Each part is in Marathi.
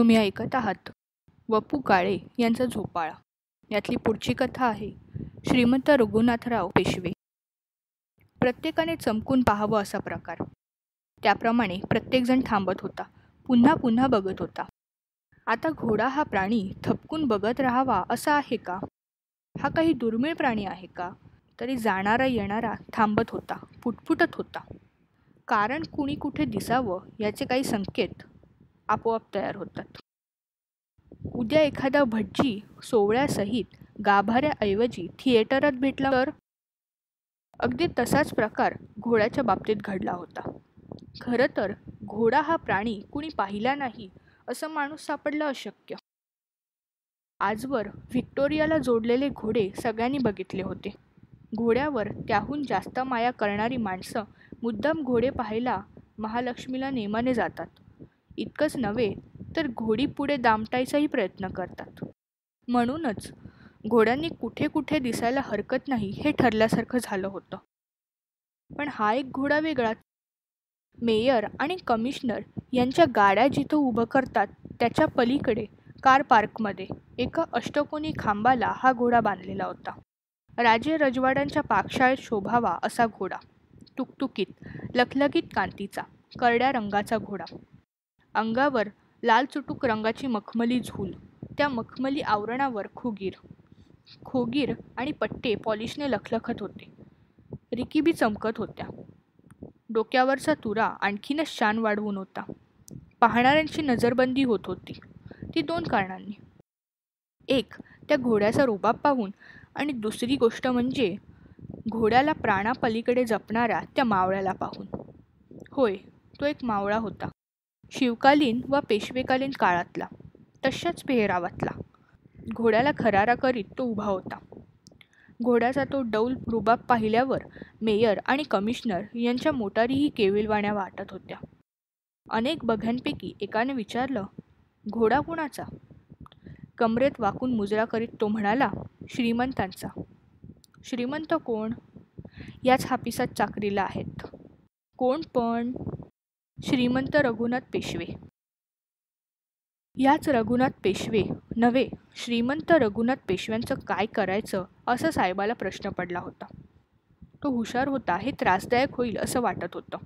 तुम्ही ऐकत आहात. वपू काळे यांचा झोपाळा. यातली पुढची कथा आहे श्रीमंत रघुनाथराव पेशवे. प्रत्येकाने चमकून पाहावं असा प्रकार. त्याप्रमाणे प्रत्येकजण थांबत होता. पुन्हा पुन्हा बघत होता. आता घोडा हा प्राणी थपकून बघत राहावा असा आहे का? हा काही दुर्मिळ प्राणी आहे का? तरी जाणारा येणारा थांबत होता. फुटफुटत होता. कारण कुणी कुठे दिसावं याचे काही संकेत आपोआप तयार होतात. उद्या एखादा भटजी सोवळ्यासहित गाभाऱ्याऐवजी थिएटरात भेटला तर? अगदी तसाच प्रकार घोड्याच्या बाबतीत घडला होता. खरं तर घोडा हा प्राणी कुणी पाहिला नाही असं माणूस सापडलं अशक्य. आजवर व्हिक्टोरियाला जोडलेले घोडे सगळ्यांनी बघितले होते. घोड्यावर त्याहून जास्त माया करणारी माणसं मुद्दाम घोडे पाहायला महालक्ष्मीला नेमाने जातात. इतकंच नव्हे तर घोडी पुढे दामटायचाही प्रयत्न करतात. म्हणूनच घोड्यांनी कुठे कुठे दिसायला हरकत नाही हे ठरल्यासारखं झालं होतं. पण हा एक घोडा वेगळाच मेयर आणि कमिशनर यांच्या गाड्या जिथं उभं करतात त्याच्या पलीकडे कार पार्कमध्ये एका अष्टकोनी खांबाला हा घोडा बांधलेला होता. राजे रजवाड्यांच्या पाकशाळेत शोभावा असा घोडा. टुकटुकीत लखलखीत कांतीचा करड्या रंगाचा घोडा. अंगावर लाल चुटूक रंगाची मखमली झूल. त्या मखमली आवरणावर खुगीर. खोगीर आणि पट्टे पॉलिशने लखलखत होते. रिकीबी चमकत होत्या. डोक्यावरचा तुरा आणखीनच शान वाढवून होता. पाहणाऱ्यांची नजरबंदी होत होती. ती दोन कारणांनी. एक त्या घोड्याचा रुबाब पाहून आणि दुसरी गोष्ट म्हणजे घोड्याला प्राणापलीकडे जपणाऱ्या त्या मावळ्याला पाहून. होय तो एक मावळा होता. शिवकालीन व पेशवेकालीन काळातला तशाच पेहरावातला घोड्याला खरारा करीत तो उभा होता. घोड्याचा तो डौल रुबाब पाहिल्यावर मेयर आणि कमिशनर यांच्या मोटारीही केविलवाण्या वाटत होत्या. अनेक बघ्यांपैकी एकाने विचारलं घोडा कुणाचा? कमरेत वाकून मुजरा करीत तो म्हणाला श्रीमंतांचा. श्रीमंत कोण? याच हापिसात चाकरीला आहेत. कोण पण. श्रीमंत रघुनाथ पेशवे. याच रघुनाथ पेशवे नव्हे श्रीमंत रघुनाथ पेशव्यांचं काय करायचं असं साहेबाला प्रश्न पडला होता. तो हुशार होता हे त्रासदायक होईल असं वाटत होतं.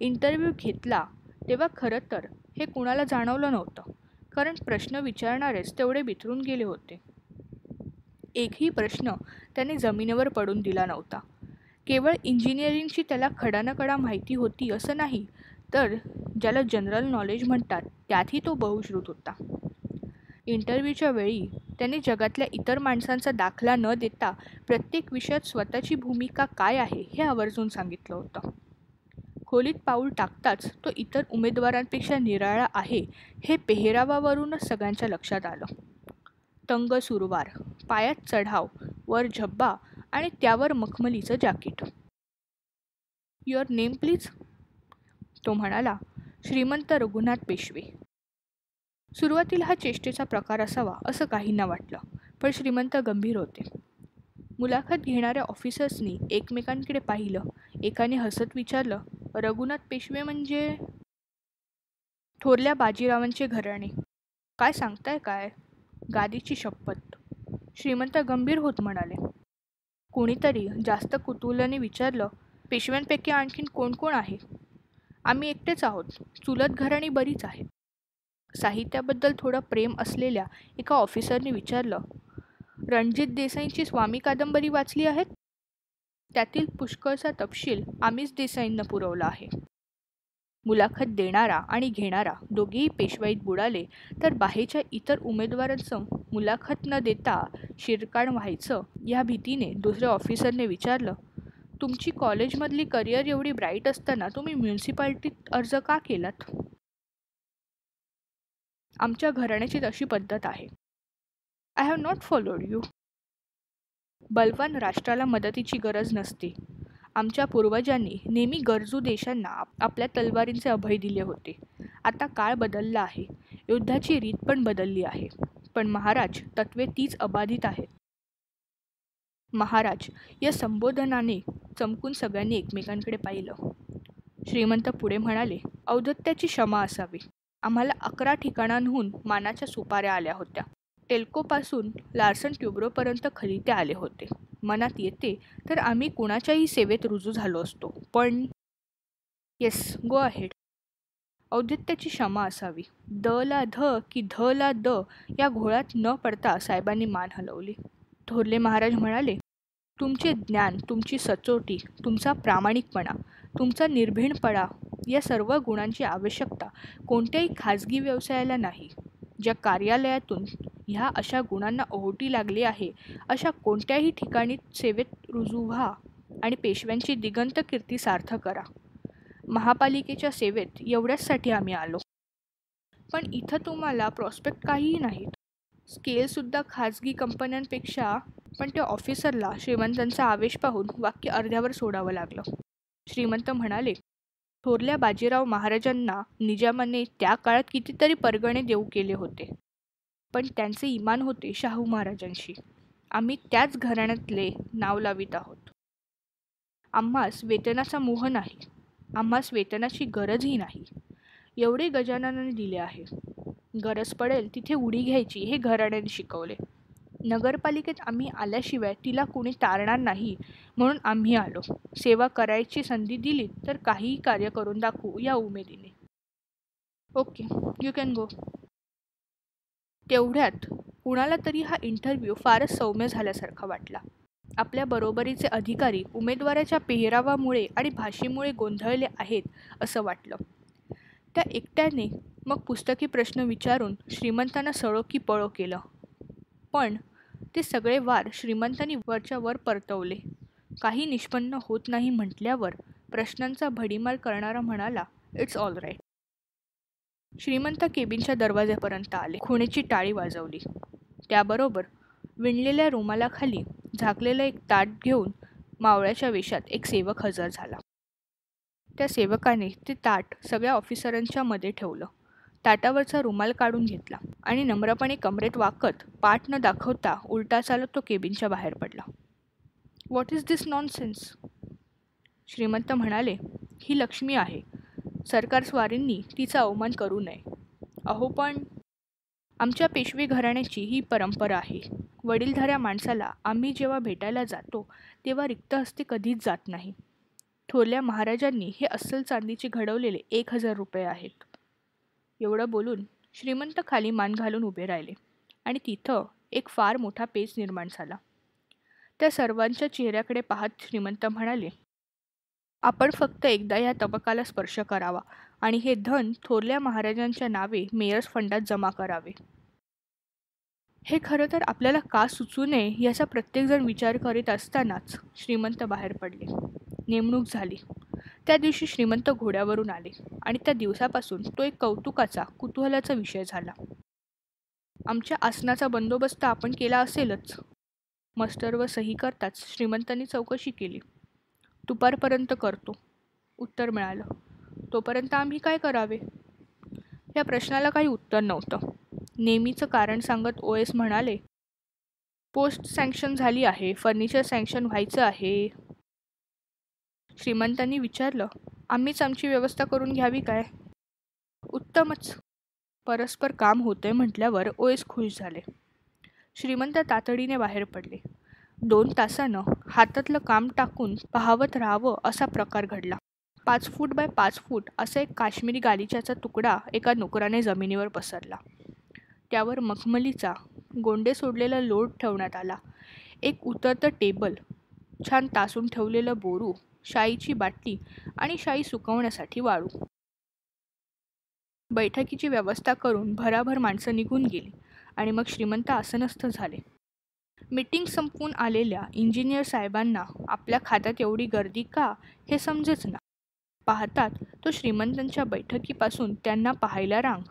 इंटरव्ह्यू घेतला तेव्हा खरं तर हे कुणाला जाणवलं नव्हतं कारण प्रश्न विचारणारेच तेवढे बिथरून गेले होते. एकही प्रश्न त्याने जमिनीवर पडून दिला नव्हता. केवळ इंजिनिअरिंगची त्याला खडानकडा माहिती होती असं नाही तर ज्याला जनरल नॉलेज म्हणतात त्यातही तो बहुश्रुत होता. इंटरव्ह्यूच्या वेळी त्याने जगातल्या इतर माणसांचा दाखला न देता प्रत्येक विषयात स्वतःची भूमिका काय आहे हे आवर्जून सांगितलं होतं. खोलीत पाऊल टाकताच तो इतर उमेदवारांपेक्षा निराळा आहे हे पेहरावावरूनच सगळ्यांच्या लक्षात आलं. तंग सुरवार पायात चढाव वर झब्बा आणि त्यावर मखमलीचं जॅकेट युअर नेम प्लीज तो म्हणाला श्रीमंत रघुनाथ पेशवे. सुरुवातीला हा चेष्टेचा प्रकार असावा असं काहींना वाटलं पण श्रीमंत गंभीर होते. मुलाखत घेणाऱ्या ऑफिसर्सनी एकमेकांकडे पाहिलं एकाने हसत विचारलं रघुनाथ पेशवे म्हणजे? थोरल्या बाजीरावांचे घराणे. काय सांगताय काय? गादीची शपथ. श्रीमंत गंभीर होत म्हणाले. कोणीतरी जास्त कुतूहलाने विचारलं पेशव्यांपैकी आणखीन कोण कोण आहे? आम्ही एकटेच आहोत. चुलत घराणी बरीच आहे. साहित्याबद्दल थोडं प्रेम असलेल्या एका ऑफिसरने विचारलं रणजित देसाईंची स्वामी कादंबरी वाचली आहेत? त्यातील पुष्कळचा तपशील आम्हीच देसाईंना पुरवला आहे. मुलाखत देणारा आणि घेणारा दोघेही पेशवाईत बुडाले तर बाहेरच्या इतर उमेदवारांचं मुलाखत न देता शिरकाण व्हायचं या भीतीने दुसऱ्या ऑफिसरने विचारलं तुमची कॉलेजमधली करिअर एवढी ब्राईट असताना तुम्ही म्युन्सिपाल्टीत अर्ज का केलात? आमच्या घराण्याची तशी पद्धत आहे. I have not followed you बलवान राष्ट्राला मदतीची गरज नसते. आमच्या पूर्वजांनी नेहमी गरजू देशांना आपल्या तलवारींचे अभय दिले होते. आता काळ बदलला आहे. युद्धाची रीत पण बदलली आहे. पण महाराज तत्वे तीच अबाधित आहेत. महाराज या संबोधनाने चमकून सगळ्यांनी एकमेकांकडे पाहिलं. श्रीमंत पुढे म्हणाले औदत्याची क्षमा असावी. आम्हाला अकरा ठिकाणांहून मानाच्या सुपाऱ्या आल्या होत्या. टेल्कोपासून लार्सन ट्युब्रोपर्यंत खलिते आले होते. मनात येते तर आम्ही कुणाच्याही सेवेत रुजू झालो असतो. पण येस गो अहेड. औदित्याची क्षमा असावी. द ला ध की ध ला द या घोळात न पडता साहेबांनी मान हलवली. थोरले महाराज म्हणाले तुमचे ज्ञान तुमची सचोटी तुमचा प्रामाणिकपणा तुमचा निर्भीणपणा या सर्व गुणांची आवश्यकता कोणत्याही खाजगी व्यवसायाला नाही. ज्या कार्यालयातून ह्या अशा गुणांना ओहोटी लागली आहे अशा कोणत्याही ठिकाणी सेवेत रुजू व्हा आणि पेशव्यांची दिगंत कीर्ती सार्थ करा. महापालिकेच्या सेवेत एवढ्याचसाठी आम्ही आलो. पण इथं तुम्हाला प्रॉस्पेक्ट काहीही नाहीत. स्केलसुद्धा खाजगी कंपन्यांपेक्षा पण त्या ऑफिसरला श्रीमंतांचा आवेश पाहून वाक्य अर्ध्यावर सोडावं लागलं. श्रीमंत म्हणाले थोरल्या बाजीराव महाराजांना निजामाने त्या काळात कितीतरी परगणे देऊ केले होते. पण त्यांचे इमान होते शाहू महाराजांशी. आम्ही त्याच घराण्यातले नाव लावित आहोत. आम्हास वेतनाचा मोह नाही. आम्हास वेतनाची गरजही नाही. एवढे गजाननाने दिले आहे. गरज पडेल तिथे उडी घ्यायची हे घराण्याने शिकवले. नगरपालिकेत आम्ही आल्याशिवाय तिला कोणी तारणार नाही म्हणून आम्ही आलो. सेवा करायची संधी दिली तर काहीही कार्य करून दाखवू या उमेदीने. ओके यू कॅन गो तेवढ्यात कुणाला तरी हा इंटरव्ह्यू फारच सौम्य झाल्यासारखा वाटला. आपल्या बरोबरीचे अधिकारी उमेदवाराच्या पेहरावामुळे आणि भाषेमुळे गोंधळले आहेत असं वाटलं. त्या एकट्याने मग पुस्तकी प्रश्न विचारून श्रीमंतांना सळो की पळो केलं. पण ते सगळे वार श्रीमंतांनी वरच्या वर परतवले. काही निष्पन्न होत नाही म्हटल्यावर प्रश्नांचा भडीमार करणारा म्हणाला इट्स ऑल राईट श्रीमंत केबिनच्या दरवाज्यापर्यंत आले. खुणेची टाळी वाजवली. त्याबरोबर विणलेल्या रुमालाखाली झाकलेलं एक ताट घेऊन मावळ्याच्या वेशात एक सेवक हजर झाला. त्या सेवकाने ते ताट सगळ्या ऑफिसरांच्या मध्ये ठेवलं. ताटावरचा रुमाल काढून घेतला आणि नम्रपणे कमरेत वाकत पाठ न दाखवता उलटा चालत तो केबिनच्या बाहेर पडला. व्हॉट इज दिस नॉनसेन्स श्रीमंत म्हणाले ही लक्ष्मी आहे. सरकार स्वारींनी तिचा अवमान करू नये. अहो पण आमच्या पेशवे घराण्याची ही परंपरा आहे. वडीलधाऱ्या माणसाला आम्ही जेव्हा भेटायला जातो तेव्हा रिक्त हस्ते कधीच जात नाही. थोरल्या महाराजांनी हे अस्सल चांदीचे घडवलेले एक हजार रुपये आहेत. एवढं बोलून श्रीमंत खाली मान घालून उभे राहिले आणि तिथं एक फार मोठा पेच निर्माण झाला. त्या सर्वांच्या चेहऱ्याकडे पाहत श्रीमंत म्हणाले आपण फक्त एकदा या तबकाला स्पर्श करावा आणि हे धन थोरल्या महाराजांच्या नावे मेयर्स फंडात जमा करावे. हे खरं तर आपल्याला का सुचू नये याचा प्रत्येकजण विचार करीत असतानाच श्रीमंत बाहेर पडले. नेमणूक झाली. त्या दिवशी श्रीमंत घोड्यावरून आले आणि त्या दिवसापासून तो एक कौतुकाचा कुतूहलाचा विषय झाला. आमच्या आसनाचा बंदोबस्त आपण केला असेलच. मस्टर व सही करताच श्रीमंतांनी चौकशी केली. दुपारपर्यंत करतो. उत्तर मिळालं. तोपर्यंत आम्ही काय करावे? या प्रश्नाला काही उत्तर नव्हतं. नेहमीचं कारण सांगत ओ एस म्हणाले पोस्ट सँक्शन झाली आहे फर्निचर सँक्शन व्हायचं आहे. श्रीमंतांनी विचारलं आम्हीच आमची व्यवस्था करून घ्यावी काय? उत्तमच. परस्पर काम होतंय म्हटल्यावर ओएस खुश झाले. श्रीमंत तातडीने बाहेर पडले. दोन तासानं हातातलं काम टाकून पाहावत राहावं असा प्रकार घडला. पाच फूट बाय पाच फूट असा एक काश्मीरी गालिच्याचा तुकडा एका नोकराने जमिनीवर पसरला. त्यावर मखमलीचा गोंडे सोडलेला लोड ठेवण्यात आला. एक उतरतं टेबल छान तासून ठेवलेलं बोरू शाईची बाटली आणि शाई सुकवण्यासाठी वाळू. बैठकीची व्यवस्था करून भराभर माणसं निघून गेली आणि मग श्रीमंत आसनस्थ झाले. मीटिंग संपवून आलेल्या इंजिनियर साहेबांना आपल्या खात्यात एवढी गर्दी का? हे समजेच ना. पाहतात तो श्रीमंतांच्या बैठकीपासून त्यांना पाहायला रांग.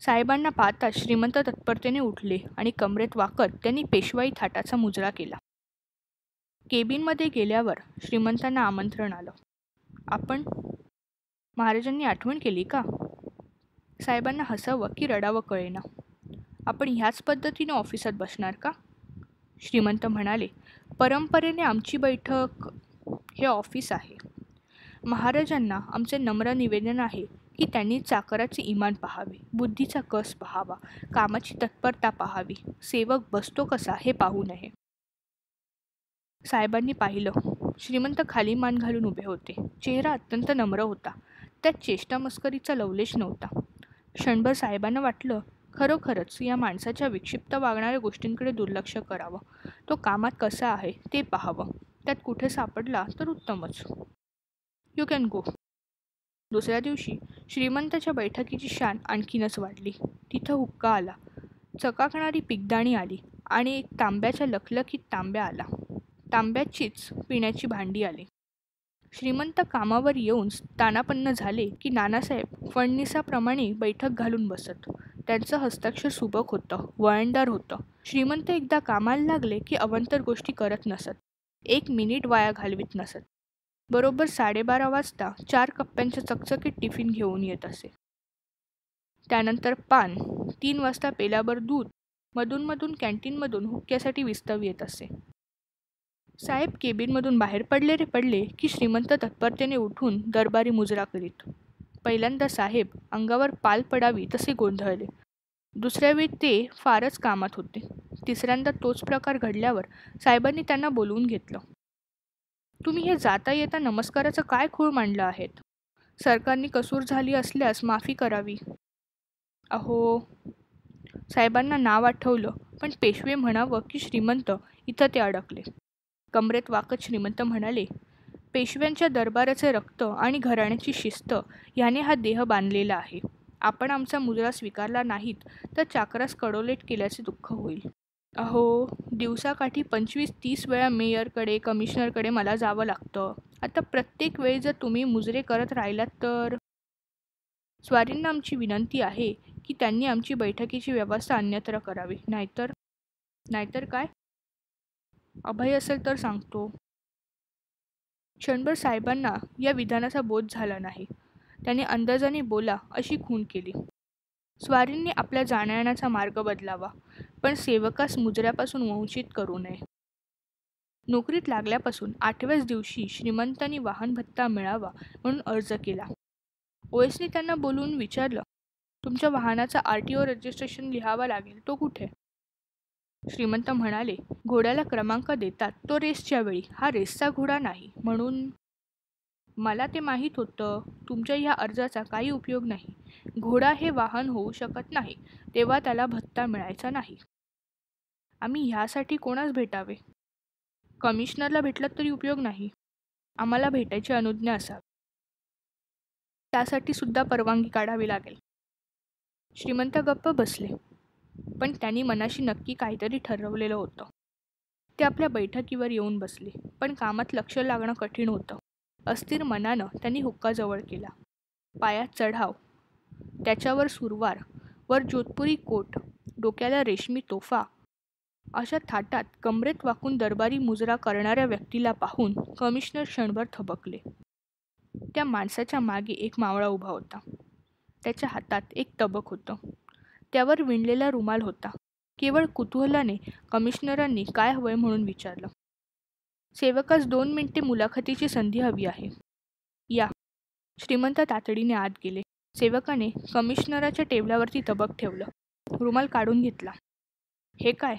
साहेबांना पाहताच श्रीमंत तत्परतेने उठले आणि कमरेत वाकत त्यांनी पेशवाई थाटाचा मुजरा केला. केबिनमध्ये गेल्यावर श्रीमंतांना आमंत्रण आलं. आपण महाराजांनी आठवण केली का? साहेबांना हसावं की रडावं कळेना. आपण ह्याच पद्धतीने ऑफिसात बसणार का? श्रीमंत म्हणाले परंपरेने आमची बैठक हे ऑफिस आहे. महाराजांना आमचे नम्र निवेदन आहे की त्यांनी चाकराचे इमान पाहावे बुद्धीचा कस पाहावा कामाची तत्परता पाहावी. सेवक बसतो कसा हे पाहू नये. साहेबांनी पाहिलं. श्रीमंत खाली मान घालून उभे होते. चेहरा अत्यंत नम्र होता. त्यात चेष्टा मस्करीचा लवलेश नव्हता. क्षणभर साहेबांना वाटलं खरोखरच या माणसाच्या विक्षिप्त वागणाऱ्या गोष्टींकडे दुर्लक्ष करावं. तो कामात कसा आहे ते पाहावं. त्यात कुठे सापडला तर उत्तमच. यू कॅन गो दुसऱ्या दिवशी श्रीमंताच्या बैठकीची शान आणखीनच वाढली. तिथं हुक्का आला. चकाकणारी पिगदाणी आली आणि एक तांब्याच्या लखलखीत तांब्या आला. तांब्याचीच पिण्याची भांडी आली. श्रीमंत कामावर येऊन तानापन्न झाले की नानासाहेब फडणीसाप्रमाणे बैठक घालून बसत. त्यांचं हस्ताक्षर सुबक होतं वळणदार होतं. श्रीमंत एकदा कामाला लागले की अवंतर गोष्टी करत नसत. एक मिनिट वाया घालवीत नसत. बरोबर साडेबारा वाजता चार कप्प्यांच्या चकचकीत टिफिन घेऊन येत असे. त्यानंतर पान तीन वाजता पेलाभर दूध मधूनमधून कॅन्टीनमधून हुक्क्यासाठी विस्तव येत असे. साहेब केबिनमधून बाहेर पडले रे पडले की श्रीमंत तत्परतेने उठून दरबारी मुजरा करीत. पहिल्यांदा साहेब अंगावर पाल पडावी तसे गोंधळले. दुसऱ्या वेळी ते फारच कामात होते. तिसऱ्यांदा तोच प्रकार घडल्यावर साहेबांनी त्यांना बोलवून घेतलं. तुम्ही हे जाता येता नमस्काराचं काय खूळ मांडलं आहेत? सरकारने कसूर झाली असल्यास माफी करावी. अहो साहेबांना नाव आठवलं पण पेशवे म्हणावं की श्रीमंत इथं ते अडकले. कमरेत वाकत श्रीमंत म्हणाले पेशव्यांच्या दरबाराचे रक्त आणि घराण्याची शिस्त ह्याने हा देह बांधलेला आहे. आपण आमचा मुजरा स्वीकारला नाहीत तर चाकरास कडोलेट केल्याचे दुःख होईल. अहो दिवसाकाठी पंचवीस तीस वेळा मेयरकडे कमिशनरकडे मला जावं लागतं. आता प्रत्येक वेळी जर तुम्ही मुजरे करत राहिलात तर? स्वारींना आमची विनंती आहे की त्यांनी आमची बैठकीची व्यवस्था अन्यत्र करावी. नाहीतर? नाहीतर काय? अभय असेल तर सांगतो. क्षणभर साहेबांना या विधानाचा बोध झाला नाही. त्याने अंदाजाने बोला अशी खून केली. स्वारींनी आपल्या जाण्याचा मार्ग बदलावा. पण सेवकास मुजऱ्यापासून वंचित करू नये. नोकरीत लागल्यापासून आठव्याच दिवशी श्रीमंतांनी वाहन भत्ता मिळावा म्हणून अर्ज केला. ओएसने त्यांना बोलून विचारलं तुमच्या वाहनाचा आर टी ओ रजिस्ट्रेशन लिहावा लागेल तो कुठे? श्रीमंत म्हणाले घोड्याला क्रमांक देतात तो रेसच्या वेळी. हा रेसचा घोडा नाही म्हणून मला ते माहीत होतं तुमच्या ह्या अर्जाचा काही उपयोग नाही. घोडा हे वाहन होऊ शकत नाही तेव्हा त्याला भत्ता मिळायचा नाही. आम्ही ह्यासाठी कोणास भेटावे? कमिशनरला भेटलात तरी उपयोग नाही. आम्हाला भेटायची अनुज्ञा असावी. त्यासाठी सुद्धा परवानगी काढावी लागेल. श्रीमंत गप्प बसले. पण त्यांनी मनाशी नक्की काहीतरी ठरवलेलं होतं. ते आपल्या बैठकीवर येऊन बसले. पण कामात लक्ष लागणं कठीण होतं. अस्थिर मनानं त्यांनी हुक्का जवळ केला. पायात चढाव. त्याच्यावर सुरवार. वर जोधपुरी कोट. डोक्याला रेशमी तोफा. अशा थाटात कमरेत वाकून दरबारी मुजरा करणाऱ्या व्यक्तीला पाहून कमिशनर क्षणभर थबकले. त्या माणसाच्या मागे एक मावळा उभा होता. त्याच्या हातात एक तबक होतं. त्यावर विणलेला रुमाल होता. केवळ कुतूहलाने कमिशनरांनी काय हवंय म्हणून विचारलं. सेवकास दोन मिनिटे मुलाखतीची संधी हवी आहे. या. श्रीमंत तातडीने आत गेले. सेवकाने कमिशनराच्या टेबलावरती तबक ठेवलं. रुमाल काढून घेतला. हे काय?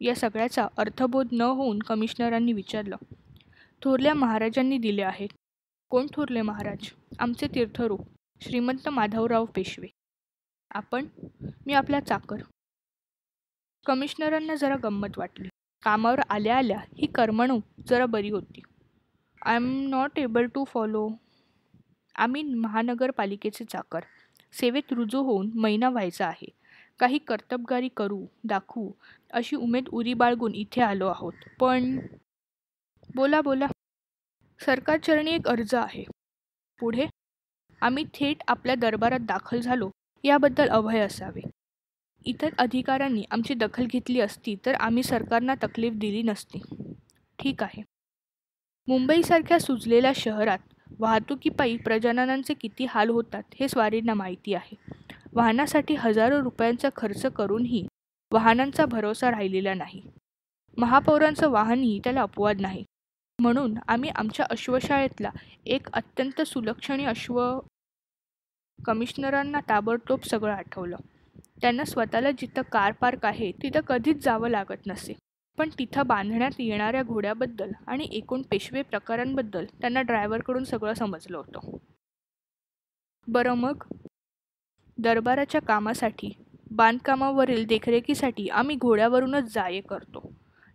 या सगळ्याचा अर्थबोध न होऊन कमिशनरांनी विचारलं. थोरल्या महाराजांनी दिले आहेत. कोण थोरले महाराज? आमचे तीर्थरूप श्रीमंत माधवराव पेशवे. आपण? मी आपला चाकर. कमिशनरांना जरा गंमत वाटली. कामावर आल्या आल्या ही करमणूक जरा बरी होती. I am not able to follow आम्ही महानगरपालिकेचे चाकर. सेवेत रुजू होऊन महिना व्हायचा आहे. काही कर्तबगारी करू दाखवू अशी उमेद उरी बाळगून इथे आलो आहोत. पण बोला बोला. सरकारचरणी एक अर्ज आहे. पुढे आम्ही थेट आपल्या दरबारात दाखल झालो याबद्दल अभय असावे. इतर अधिकाऱ्यांनी आमची दखल घेतली असती तर आम्ही सरकारना तकलीफ दिली नसती. ठीक आहे. मुंबईसारख्या सुजलेल्या शहरात वाहतुकीपायी प्रजननांचे किती हाल होतात हे स्वारींना माहिती आहे. वाहनासाठी हजारो रुपयांचा खर्च करूनही वाहनांचा भरोसा राहिलेला नाही. महापौरांचं वाहनही त्याला अपवाद नाही. म्हणून आम्ही आमच्या अश्वशाळेतला एक अत्यंत सुलक्षणी अश्व कमिशनरांना ताबडतोब सगळं आठवलं. त्यांना स्वतःला जिथं कार पार्क आहे तिथं कधीच जावं लागत नसे. पण तिथं बांधण्यात येणाऱ्या घोड्याबद्दल आणि एकूण पेशवे प्रकारांबद्दल त्यांना ड्रायव्हरकडून सगळं समजलं होतं. बरं मग? दरबाराच्या कामासाठी बांधकामावरील देखरेखीसाठी आम्ही घोड्यावरूनच जाये करतो.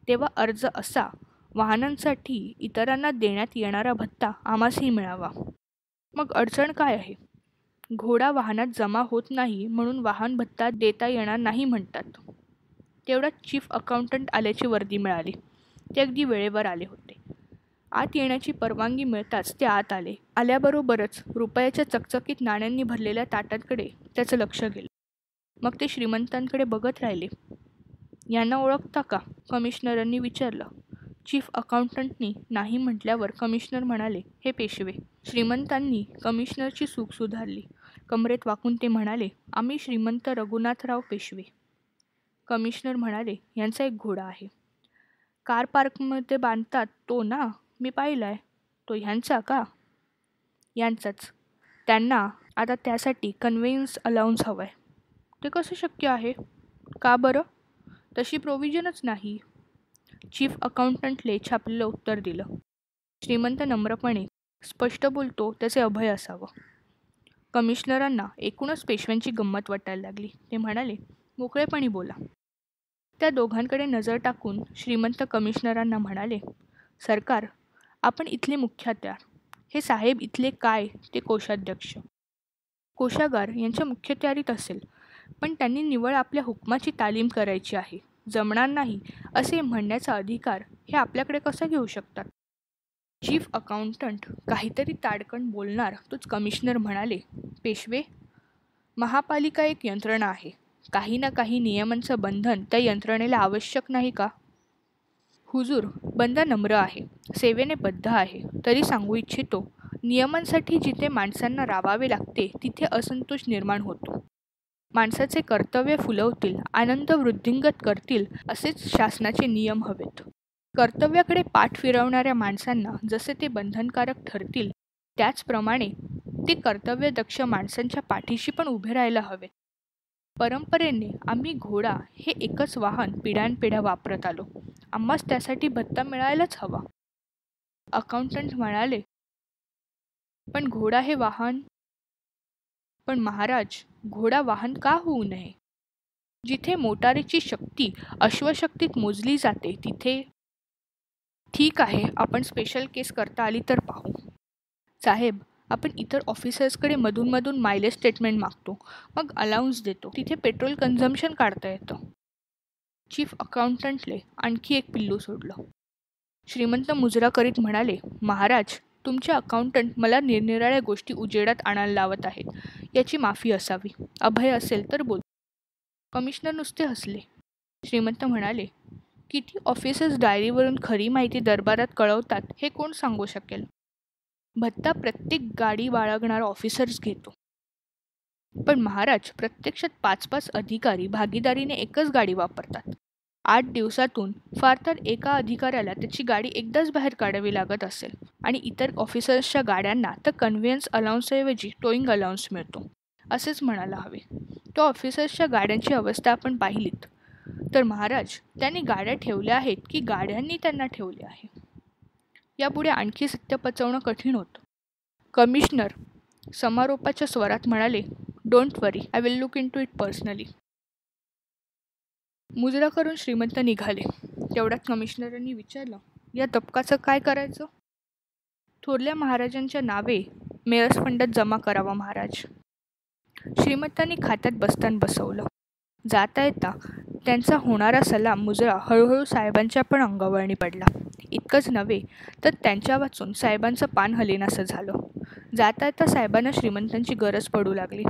तेव्हा अर्ज असा वाहनांसाठी इतरांना देण्यात येणारा भत्ता आम्हासही मिळावा. मग अडचण काय आहे? घोडा वाहनात जमा होत नाही म्हणून वाहन भत्ता देता येणार नाही म्हणतात. तेवढ्यात चीफ अकाउंटंट आल्याची वर्दी मिळाली. ते अगदी वेळेवर आले होते. आत येण्याची परवानगी मिळताच ते आत आले. आल्याबरोबरच रुपयाच्या चकचकीत नाण्यांनी भरलेल्या ताटांकडे त्याचं लक्ष गेलं. मग ते श्रीमंतांकडे बघत राहिले. यांना ओळखता का? कमिशनरांनी विचारलं. चीफ अकाउंटंटनी नाही म्हटल्यावर कमिशनर म्हणाले हे पेशवे. श्रीमंतांनी कमिशनरची चूक सुधारली. कमरेत वाकून ते म्हणाले आम्ही श्रीमंत रघुनाथराव पेशवे. कमिशनर म्हणाले यांचा एक घोडा आहे. कार पार्कमध्ये बांधतात तो ना? मी पाहिला आहे तो ह्यांचा का? यांचाच. त्यांना आता त्यासाठी कन्व्हेन्स अलाउन्स हवं आहे ते कसं शक्य आहे? का बरं? तशी प्रोव्हिजनच नाही. चीफ अकाउंटंटले छापलेलं उत्तर दिलं. श्रीमंत नम्रपणे स्पष्ट बोलतो त्याचे अभय असावं. कमिशनरांना एकूणच पेशव्यांची गंमत वाटायला लागली. ते म्हणाले मोकळेपणी बोला. त्या दोघांकडे नजर टाकून श्रीमंत कमिशनरांना म्हणाले सरकार आपण इथले मुख्यात्यार हे साहेब इथले काय? ते कोषाध्यक्ष. कोशागार यांच्या मुख्यत्यारीत असेल पण त्यांनी निवळ आपल्या हुकमाची तालीम करायची आहे. जमणार नाही असे म्हणण्याचा अधिकार हे आपल्याकडे कसा घेऊ शकतात? चीफ अकाउंटंट काहीतरी ताडकण बोलणार तोच कमिशनर म्हणाले पेशवे महापालिका एक यंत्रणा आहे. काही ना काही नियमांचं बंधन त्या यंत्रणेला आवश्यक नाही का? हुजूर बंदा नम्र आहे. सेवेने बद्ध आहे. तरी सांगू इच्छितो नियमांसाठी जिथे माणसांना राबावे लागते तिथे असंतोष निर्माण होतो. माणसाचे कर्तव्य फुलवतील आनंद वृद्धिंगत करतील असेच शासनाचे नियम हवेत. कर्तव्याकडे पाठ फिरवणाऱ्या माणसांना जसे ते बंधनकारक ठरतील त्याचप्रमाणे ते कर्तव्यदक्ष माणसांच्या पाठीशी पण उभे राहायला हवेत. परंपरेने आम्ही घोडा हे एकच वाहन पिढ्यानपिढ्या वापरत आलो. आम्हाच त्यासाठी भत्ता मिळायलाच हवा. अकाउंटंट म्हणाले पण घोडा हे वाहन पण महाराज घोडा वाहन का होऊ नये? जिथे मोटारीची शक्ती अश्वशक्तीत मोजली जाते तिथे ठीक आहे आपण स्पेशल केस करता आली तर पाहू. साहेब आपण इतर ऑफिसर्सकडे मधूनमधून मायलेज स्टेटमेंट मागतो. मग अलाउन्स देतो. तिथे पेट्रोल कन्झम्शन काढता येतं. चीफ अकाउंटंटले आणखी एक पिल्लू सोडलं. श्रीमंत मुजरा करीत म्हणाले महाराज तुमचे अकाउंटंट मला निरनिराळ्या गोष्टी उजेडात आणायला लावत आहेत. याची माफी असावी. अभय असेल तर बोल. कमिशनर नुसते हसले. श्रीमंत म्हणाले किती ऑफिसर्स डायरीवरून खरी माहिती दरबारात कळवतात हे कोण सांगू शकेल? भत्ता प्रत्येक गाडी बाळगणारा ऑफिसर्स घेतो. पण महाराज प्रत्यक्षात पाच पाच अधिकारी भागीदारीने एकच गाडी वापरतात. आठ दिवसातून फार तर एका अधिकाऱ्याला त्याची गाडी एकदाच बाहेर काढावी लागत असेल आणि इतर ऑफिसर्सच्या गाड्यांना तर कन्व्हियन्स अलाउन्सऐवजी टोईंग अलाउन्स मिळतो असेच म्हणायला हवे. तो ऑफिसर्सच्या गाड्यांची अवस्था आपण पाहिलीत. तर महाराज त्यांनी गाड्या ठेवल्या आहेत की गाड्यांनी त्यांना ठेवले आहे? यापुढे आणखी सत्य पचवणं कठीण होतं. कमिशनर समारोपाच्या स्वरात म्हणाले don't worry I will look into it personally मुजरा करून श्रीमंत निघाले. तेवढ्यात कमिशनरांनी विचारलं या तबकाचं काय करायचं? थोरल्या महाराजांच्या नावे मेयर्स फंडात जमा करावा महाराज. श्रीमंतांनी खात्यात बस्तान बसवलं. जाता येता त्यांचा होणारा सलाम मुजरा हळूहळू साहेबांच्या पण अंगावळणी पडला. इतकंच नव्हे तर त्यांच्या वाचून साहेबांचं पान हलेनासं झालं. जाता येता साहेबांना श्रीमंतांची गरज पडू लागली.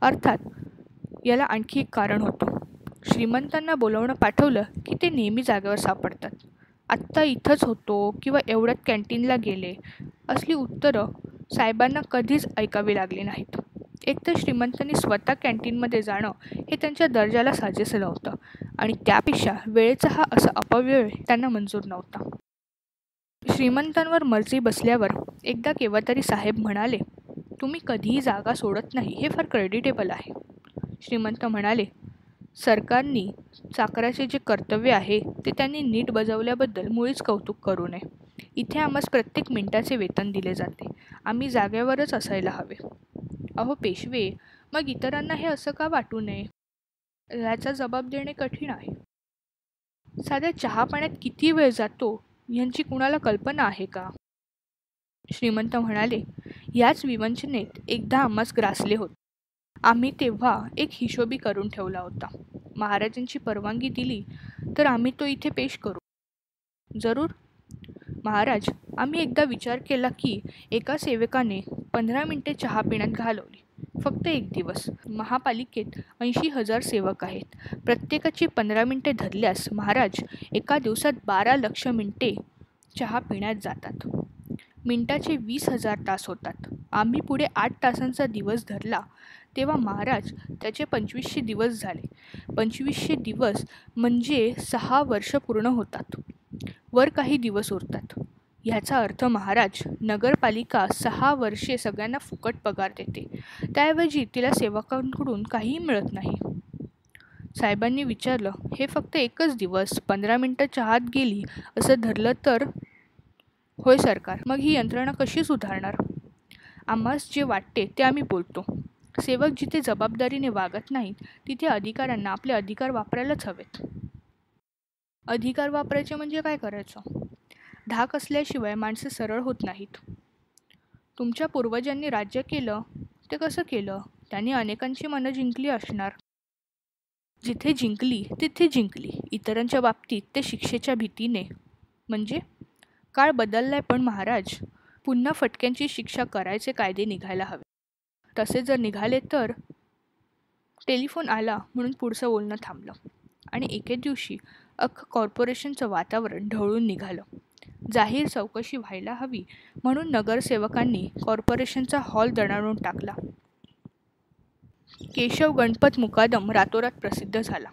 अर्थात याला आणखी एक कारण होतं. श्रीमंतांना बोलवणं पाठवलं की ते नेहमी जागेवर सापडतात. आत्ता इथंच होतो किंवा एवढ्यात कॅन्टीनला गेले असली उत्तरं साहेबांना कधीच ऐकावी लागली नाहीत. एकतर श्रीमंतांनी स्वतः कॅन्टीनमध्ये जाणं हे त्यांच्या दर्जाला साजेसं नव्हतं. आणि त्यापेक्षा वेळेचा हा असा अपव्यय त्यांना मंजूर नव्हता. श्रीमंतांवर मर्जी बसल्यावर एकदा केव्हा तरी साहेब म्हणाले तुम्ही कधीही जागा सोडत नाही हे फार क्रेडिटेबल आहे. श्रीमंत म्हणाले सरकारनी चाकराचे जे कर्तव्य आहे ते त्यांनी नीट बजावल्याबद्दल मुळीच कौतुक करू नये. इथे आम्हास प्रत्येक मिनिटाचे वेतन दिले जाते. आम्ही जागेवरच असायला हवे. अहो पेशवे मग इतरांना हे असं का वाटू नये? याचा जबाब देणे कठीण आहे. साध्या चहा पाण्यात किती वेळ जातो यांची कुणाला कल्पना आहे का? श्रीमंत म्हणाले याच विवंचनेत एकदा आम्हास ग्रासले होते. आम्ही तेव्हा एक हिशोबी करून ठेवला होता. महाराजांची परवानगी दिली तर आम्ही तो इथे पेश करू. जरूर. महाराज आम्ही एकदा विचार केला की एका सेवकाने पंधरा मिनटे चहा पिण्यात घालवली. फक्त एक दिवस. महापालिकेत ऐंशी हजार सेवक आहेत. प्रत्येकाची पंधरा मिनटे धरल्यास महाराज एका दिवसात बारा लक्ष मिनटे चहा पिण्यात जातात. मिनटाचे वीस हजार तास होतात. आम्ही पुढे आठ तासांचा दिवस धरला तेव्हा महाराज त्याचे पंचवीसशे दिवस झाले. पंचवीसशे दिवस म्हणजे सहा वर्ष पूर्ण होतात. वर काही दिवस उरतात. ह्याचा अर्थ महाराज नगरपालिका सहा वर्षे सगळ्यांना फुकट पगार देते. त्याऐवजी तिला सेवकांकडून काहीही मिळत नाही. साहेबांनी विचारलं हे फक्त एकच दिवस पंधरा मिनटं चहात गेली असं धरलं तर? होय सरकार. मग ही यंत्रणा कशी सुधारणार? आम्हास जे वाटते ते आम्ही बोलतो. सेवक जिथे जबाबदारीने वागत नाहीत तिथे अधिकाऱ्यांना आपले अधिकार वापरायलाच हवेत. अधिकार वापरायचे म्हणजे काय करायचं? धाक असल्याशिवाय माणसे सरळ होत नाहीत. तुमच्या पूर्वजांनी राज्य केलं ते कसं केलं? त्यांनी अनेकांची मनं जिंकली असणार. जिथे जिंकली तिथे जिंकली. इतरांच्या बाबतीत ते शिक्षेच्या भीतीने. म्हणजे? काळ बदललाय पण महाराज पुन्हा फटक्यांची शिक्षा करायचे कायदे निघायला हवे. तसे जर निघाले तर? टेलिफोन आला म्हणून पुढचं बोलणं थांबलं. आणि एके दिवशी अख्खं कॉर्पोरेशनचं वातावरण ढवळून निघालं. जाहीर चौकशी व्हायला हवी म्हणून नगरसेवकांनी कॉर्पोरेशनचा हॉल दणाणून टाकला. केशव गणपत मुकादम रातोरात प्रसिद्ध झाला.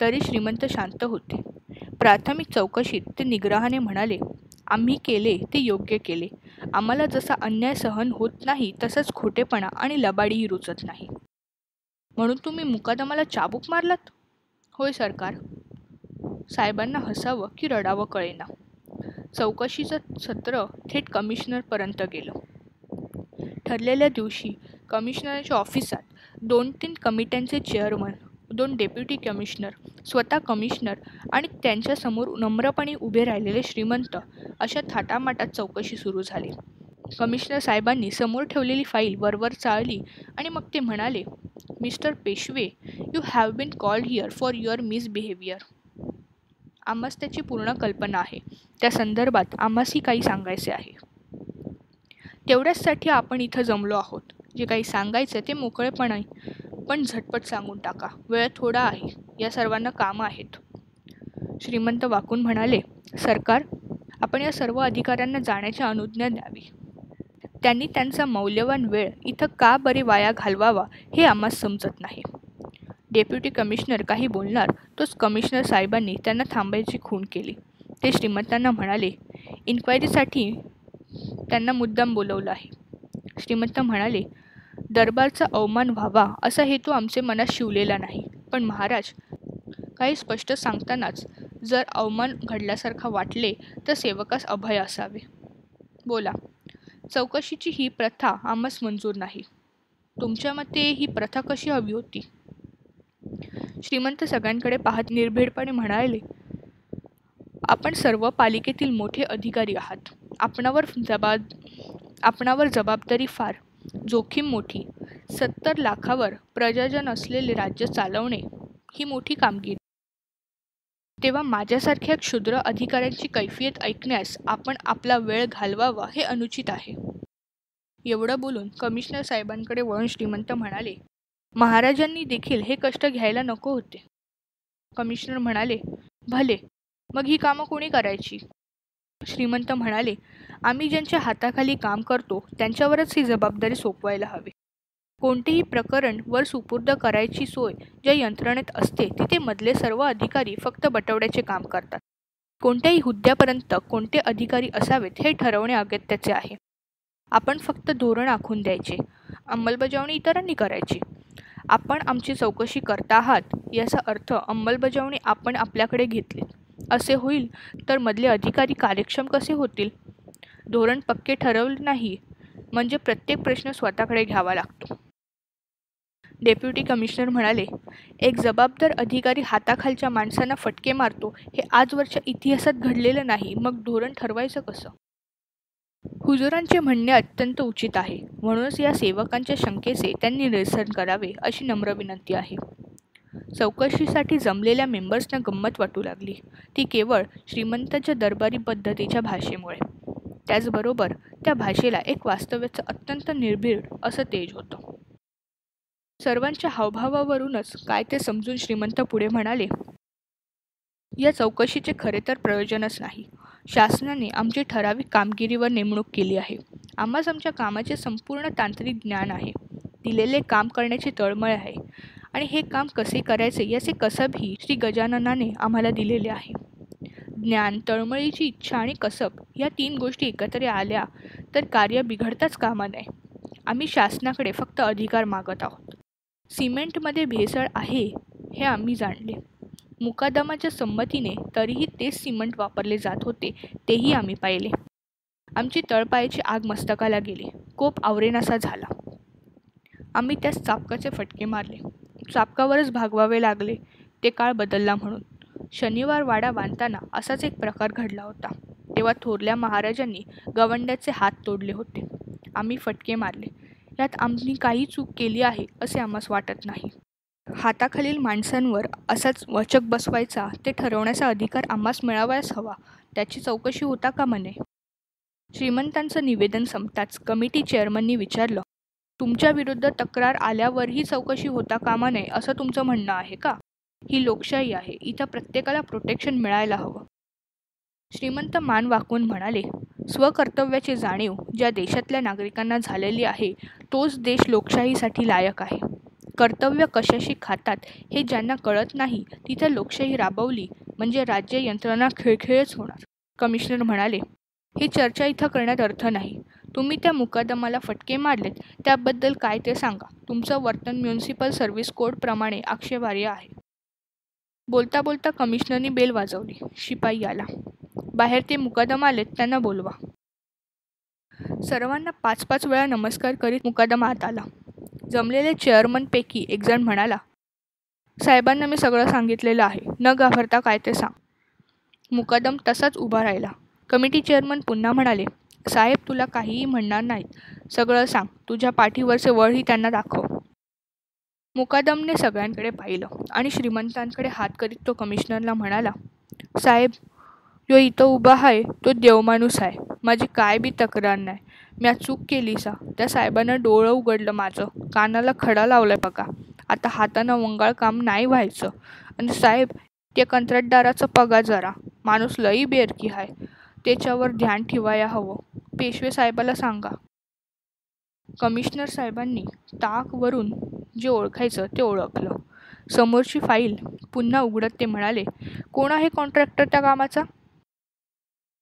तरी श्रीमंत शांत होते. प्राथमिक चौकशीत ते निग्रहाने म्हणाले आम्ही केले ते योग्य केले. आम्हाला जसा अन्याय सहन होत नाही तसंच खोटेपणा आणि लबाडीही रुचत नाही. म्हणून तुम्ही मुकादमाला चाबूक मारलात? होय सरकार. साहेबांना हसावं की रडावं कळेना. चौकशीचं सत्र थेट कमिशनरपर्यंत गेलं. ठरलेल्या दिवशी कमिशनरच्या ऑफिसात दोन तीन कमिट्यांचे चेअरमन दोन डेप्युटी कमिशनर स्वतः कमिशनर आणि त्यांच्यासमोर नम्रपणे उभे राहिलेले श्रीमंत अशा थाटामाटात चौकशी सुरू झाली. कमिशनर साहेबांनी समोर ठेवलेली फाईल वरवर चाळली आणि मग ते म्हणाले Mister Peshwe you have been called here for your misbehaviour. आम्हास त्याची पूर्ण कल्पना आहे. त्या संदर्भात आम्हासही काही सांगायचे आहे. तेवढ्याचसाठी आपण इथं जमलो आहोत. जे काही सांगायचं ते मोकळेपण आहे. पण झटपट सांगून टाका. वेळ थोडा आहे. या सर्वांना कामं आहेत. श्रीमंत वाकून म्हणाले सरकार आपण या सर्व अधिकाऱ्यांना जाण्याची अनुज्ञा द्यावी. त्यांनी त्यांचा मौल्यवान वेळ इथं का बरे वाया घालवावा हे आम्हाला समजत नाही. डेप्युटी कमिशनर काही बोलणार तोच कमिशनर साहेबांनी त्यांना थांबायची खून केली. ते श्रीमंतांना म्हणाले इन्क्वायरीसाठी त्यांना मुद्दाम बोलवलं आहे. श्रीमंत म्हणाले दरबारचा अवमान व्हावा असा हेतू आमचे मनात शिवलेला नाही. पण महाराज काही स्पष्ट सांगतानाच जर अवमान घडल्यासारखा वाटले तर सेवकास अभय असावे. बोला चौकशीची ही प्रथा आम्हास मंजूर नाही. तुमच्या मते ही प्रथा कशी हवी होती? श्रीमंत सगळ्यांकडे पाहत निर्भीडपणे म्हणाले आपण सर्व पालिकेतील मोठे अधिकारी आहात. आपणावर जबाब आपणावर जबाबदारी फार. जोखीम मोठी. सत्तर लाखावर प्रजाजन असलेले राज्य चालवणे ही मोठी कामगिरी. तेव्हा माझ्यासारख्या क्षुद्र अधिकाऱ्यांची कैफियत ऐकण्यास आपण आपला वेळ घालवावा हे अनुचित आहे. एवढं बोलून कमिशनर साहेबांकडे वळून श्रीमंत म्हणाले महाराजांनी देखील हे कष्ट घ्यायला नको होते. कमिशनर म्हणाले भले मग ही कामं कोणी करायची? श्रीमंत म्हणाले आम्ही ज्यांच्या हाताखाली काम करतो त्यांच्यावरच ही जबाबदारी सोपवायला हवी. कोणतेही प्रकरण वर सुपूर्द करायची सोय ज्या यंत्रणेत असते तिथे मधले सर्व अधिकारी फक्त बटवड्याचे काम करतात. कोणत्याही हुद्द्यापर्यंत कोणते अधिकारी असावेत हे ठरवणे अगत्याचे आहे. आपण फक्त धोरण आखून द्यायचे अंमलबजावणी इतरांनी करायची. आपण आमची चौकशी करता आहात याचा अर्थ अंमलबजावणी आपण आपल्याकडे घेतली. असे होईल तर मधले अधिकारी कार्यक्षम कसे होतील? धोरण पक्के ठरवले नाही म्हणजे प्रत्येक प्रश्न स्वतःकडे घ्यावा लागतो. डेप्युटी कमिशनर म्हणाले एक जबाबदार अधिकारी हाताखालच्या माणसांना फटके मारतो. हे आजवरच्या इतिहासात घडलेलं नाही. मग धोरण ठरवायचं कसं? हुजुरांचे म्हणणे अत्यंत उचित आहे. म्हणूनच या सेवकांच्या शंकेचे त्यांनी निरसन करावे अशी नम्र विनंती आहे. चौकशीसाठी जमलेल्या मेंबर्सना गंमत वाटू लागली. ती केवळ श्रीमंताच्या दरबारी पद्धतीच्या भाषेमुळे. त्याचबरोबर त्या भाषेला एक वास्तव्याचं अत्यंत निर्भीड असं तेज होतं. सर्वांच्या हावभावावरूनच काय ते समजून श्रीमंत पुढे म्हणाले? या चौकशीचे खरे तर प्रयोजनच नाही. शासनाने आमची ठराविक कामगिरीवर नेमणूक केली आहे. आम्हाच आमच्या कामाचे संपूर्ण तांत्रिक ज्ञान आहे. दिलेले काम करण्याची तळमळ आहे. आणि हे काम कसे करायचे याचे कसबही श्री गजाननाने आम्हाला दिलेले आहे. ज्ञान तळमळीची इच्छा आणि कसब या तीन गोष्टी एकत्र आल्या तर कार्य बिघडताच कामा नये. आम्ही शासनाकडे फक्त अधिकार मागत आहोत. सिमेंटमध्ये भेसळ आहे हे आम्ही जाणले. मुकादमाच्या संमतीने तरीही तेच सिमेंट वापरले जात होते तेही आम्ही पाहिले. आमची तळपायाची आग मस्तकाला गेली. कोप आवरेनासा झाला. आम्ही त्यास चापकाचे फटके मारले. चापकावरच भागवावे लागले ते काळ बदलला म्हणून. शनिवार वाडा बांधताना असाच एक प्रकार घडला होता. तेव्हा थोरल्या महाराजांनी गवंड्याचे हात तोडले होते. आम्ही फटके मारले. यात आम्ही काही चूक केली आहे असे आम्हास वाटत नाही. हाताखालील माणसांवर असाच वचक बसवायचा ते ठरवण्याचा अधिकार आम्हास मिळावायच हवा त्याची चौकशी होता का म्हणे? श्रीमंतांचं निवेदन संपताच कमिटी चेअरमननी विचारलं तुमच्या विरुद्ध तक्रार आल्यावरही चौकशी होता कामा नये असं तुमचं म्हणणं आहे का? ही लोकशाही आहे इथं प्रत्येकाला प्रोटेक्शन मिळायला हवं. श्रीमंत मान वाकून म्हणाले स्वकर्तव्याची जाणीव ज्या देशातल्या नागरिकांना झालेली आहे तोच देश लोकशाहीसाठी लायक आहे. कर्तव्य कशाशी खातात हे ज्यांना कळत नाही तिथं लोकशाही राबवली म्हणजे राज्य यंत्रणा खिळखिळच होणार. कमिशनर म्हणाले ही चर्चा इथं करण्यात अर्थ नाही. तुम्ही त्या मुकादमाला फटके मारलेत त्याबद्दल काय ते सांगा. तुमचं वर्तन म्युन्सिपल सर्व्हिस कोडप्रमाणे आक्षेपार्ह आहे. बोलता बोलता कमिशनरनी बेल वाजवली. शिपाई आला. बाहेर ते मुकादम आलेत त्यांना बोलवा. सर्वांना पाच पाच वेळा नमस्कार करीत मुकादमा आत आला. जमलेल्या चेअरमनपैकी एकजण म्हणाला साहेबांना मी सगळं सांगितलेलं आहे. न घाबरता काय ते सांग. मुकादम तसाच उभा राहिला. कमिटी चेअरमन पुन्हा म्हणाले साहेब तुला काहीही म्हणणार नाहीत. सगळं सांग. तुझ्या पाठीवरचे वळही त्यांना दाखव. मुकादमने सगळ्यांकडे पाहिलं आणि श्रीमंतांकडे हात करीत तो कमिशनरला म्हणाला साहेब जो इथं उभा आहे तो देवमाणूस आहे माझी काय बी तक्रार नाही मी चूक केली सा त्या साहेबानं डोळं उघडलं माझं. कानाला खडा लावलाय बघा. आता हातानं वंगाळ काम नाही व्हायचं. आणि साहेब त्या कंत्राटदाराचं पगार जरा. माणूस लई बेरकी आहे त्याच्यावर ध्यान ठेवायला हवं. पेशवे साहेबाला सांगा. कमिशनर साहेबांनी ताकवरून जे ओळखायचं ते ओळखलं. समोरची फाईल पुन्हा उघडत ते म्हणाले कोण आहे कॉन्ट्रॅक्टर त्या कामाचा?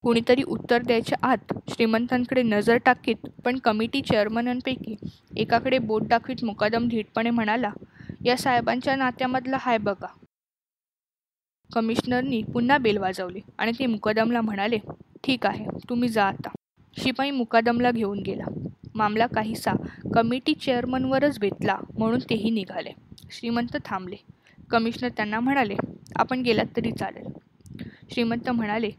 कुणीतरी उत्तर द्यायच्या आत श्रीमंतांकडे नजर टाकीत पण कमिटी चेअरमनांपैकी एकाकडे बोट दाखवीत मुकादम धीटपणे म्हणाला या साहेबांच्या नात्यामधला हाय बघा. कमिशनरनी पुन्हा बेल वाजवली आणि ते मुकदमला म्हणाले ठीक आहे तुम्ही जा आता. शिपाई मुकादमला घेऊन गेला. मामला काहीसा कमिटी चेअरमनवरच बेतला म्हणून तेही निघाले. श्रीमंत थांबले. कमिशनर त्यांना म्हणाले आपण गेलात तरी चालेल. श्रीमंत म्हणाले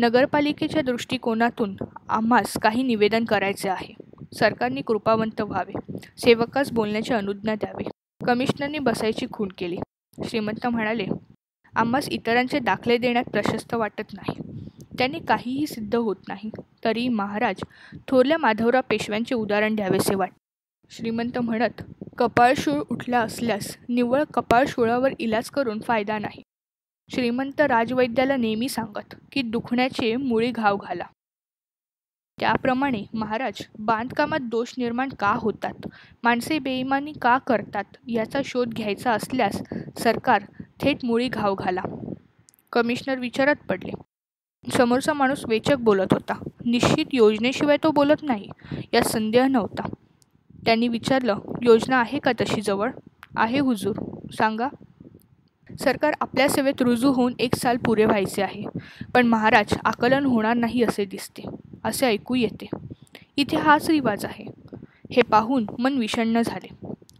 नगरपालिकेच्या दृष्टिकोनातून आम्हास काही निवेदन करायचे आहे. सरकारने कृपावंत व्हावे. सेवकास बोलण्याची अनुज्ञा द्यावे. कमिशनरने बसायची खूण केली. श्रीमंत म्हणाले आम्हास इतरांचे दाखले देण्यात प्रशस्त वाटत नाही. त्याने काहीही सिद्ध होत नाही. तरी महाराज थोरल्या माधवराव पेशव्यांचे उदाहरण द्यावेसे वाट श्रीमंत म्हणत कपाळशूळ उठला असल्यास निव्वळ कपाळशुळावर इलाज करून फायदा नाही. श्रीमंत राजवैद्याला नेहमी सांगत की दुखण्याचे मुळी घाव घाला. त्याप्रमाणे महाराज बांधकामात दोष निर्माण का होतात? माणसे बेईमानी का करतात? याचा शोध घ्यायचा असल्यास सरकार थेट मुळी घाव घाला. कमिशनर विचारात पडले. समोरचा माणूस वेचक बोलत होता. निश्चित योजनेशिवाय तो बोलत नाही यात संदेह नव्हता. त्यांनी विचारलं योजना आहे का तशी जवळ? आहे हुजूर. सांगा. सरकार आपल्या सेवेत रुजू होऊन एक साल पुरे व्हायचे आहे. पण महाराज आकलन होणार नाही असे दिसते. असे ऐकू येते. इथे हाच रिवाज आहे. हे पाहून मन विषण्ण झाले.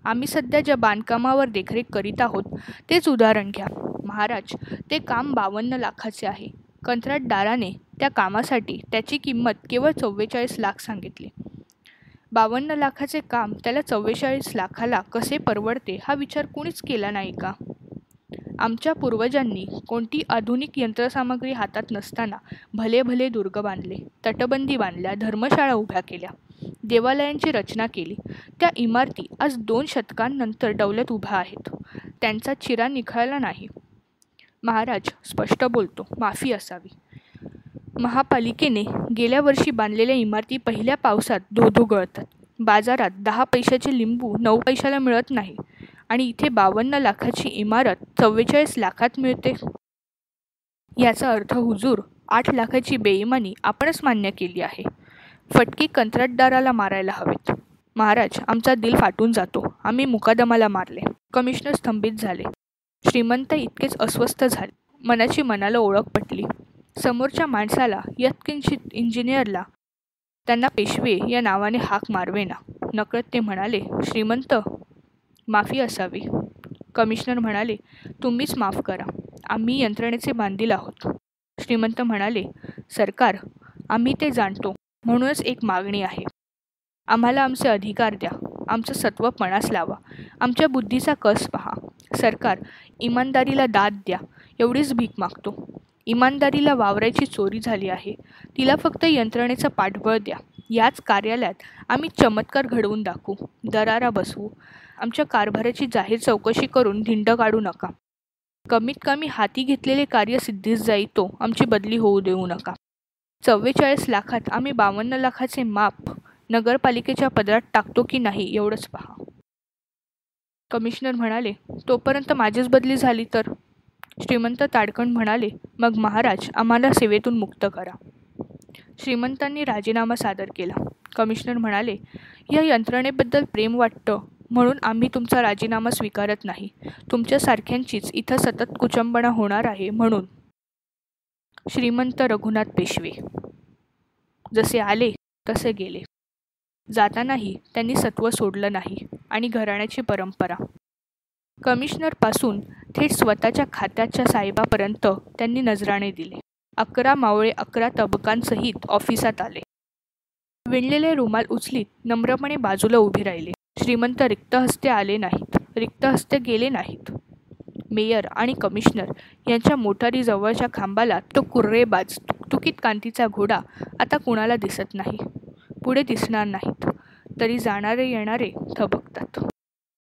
आम्ही सध्या ज्या बांधकामावर देखरेख करीत आहोत तेच उदाहरण घ्या. महाराज ते काम बावन्न लाखाचे आहे. कंत्राटदाराने त्या कामासाठी त्याची किंमत केवळ चव्वेचाळीस लाख सांगितली. बावन्न लाखाचे काम त्याला चव्वेचाळीस लाखाला कसे परवडते हा विचार कुणीच केला नाही का? आमच्या पूर्वजांनी कोणती आधुनिक यंत्रसामग्री हातात नसताना भले भले दुर्ग बांधले तटबंदी बांधल्या धर्मशाळा उभ्या केल्या देवालयांची रचना केली. त्या इमारती आज दोन शतकांनंतर डौलत उभ्या आहेत. त्यांचा चिरा निखळला नाही. महाराज स्पष्ट बोलतो माफी असावी. महापालिकेने गेल्या वर्षी बांधलेल्या इमारती पहिल्या पावसात धोधो गळतात बाजारात दहा पैशाचे लिंबू नऊ पैशाला मिळत नाही. आणि इथे बावन्न लाखाची इमारत चव्वेचाळीस लाखात मिळते. याचा अर्थ हुजूर आठ लाखाची बेईमानी आपणच मान्य केली आहे. फटकी कंत्राटदाराला मारायला हवेत. महाराज आमचा दिल फाटून जातो. आम्ही मुकादमाला मारले. कमिशनर स्तंभित झाले. श्रीमंत इतकेच अस्वस्थ झाले. मनाची मनाला ओळख पटली. समोरच्या माणसाला यत्किंचित इंजिनियरला त्यांना पेशवे या नावाने हाक मारवेना. नकळत ते म्हणाले श्रीमंत माफी असावी. कमिशनर म्हणाले तुम्हीच माफ करा. आम्ही यंत्रणेचे बांधील आहोत. श्रीमंत म्हणाले सरकार आम्ही ते जाणतो. म्हणूनच एक मागणी आहे. आम्हाला आमचे अधिकार द्या. आमचं सत्व पणास लावा. आमच्या बुद्धीचा कस पहा. सरकार इमानदारीला दाद द्या. एवढीच भीक मागतो. इमानदारीला वावरायची चोरी झाली आहे. तिला फक्त यंत्रणेचं पाठबळ द्या. याच कार्यालयात आम्ही चमत्कार घडवून दाखवू. दरारा बसवू. आमच्या कारभाराची जाहीर चौकशी करून धिंड काढू नका. कमीत कमी हाती घेतलेले कार्य सिद्धीस जाई तो आमची बदली होऊ देऊ नका. चव्वेचाळीस लाखात आम्ही बावन्न लाखाचे माप नगरपालिकेच्या पदरात टाकतो की नाही एवढंच पहा. कमिशनर म्हणाले तोपर्यंत माझीच बदली झाली तर? श्रीमंत ताडकण म्हणाले मग महाराज आम्हाला सेवेतून मुक्त करा. श्रीमंतांनी राजीनामा सादर केला. कमिशनर म्हणाले या यंत्रणेबद्दल प्रेम वाटतं. म्हणून आम्ही तुमचा राजीनामा स्वीकारत नाही. तुमच्यासारख्यांचीच इथं सतत कुचंबणा होणार आहे म्हणून. श्रीमंत रघुनाथ पेशवे. जसे आले तसे गेले. जातानाही त्यांनी सत्व सोडलं नाही आणि घराण्याची परंपरा. कमिशनरपासून थेट स्वतःच्या खात्याच्या साहेबापर्यंत त्यांनी नजराणे दिले. अकरा मावळे अकरा तबकांसहित ऑफिसात आले. विणलेले रुमाल उचलीत नम्रपणे बाजूला उभे राहिले. श्रीमंत रिक्त हस्ते आले नाहीत. रिक्त हस्ते गेले नाहीत. मेयर आणि कमिशनर यांच्या मोटारी जवळच्या खांबाला तो कुर्रेबाज तुकतुकीत कांतीचा घोडा आता कुणाला दिसत नाही. पुढे दिसणार नाहीत. तरी जाणारे येणारे थबकतात.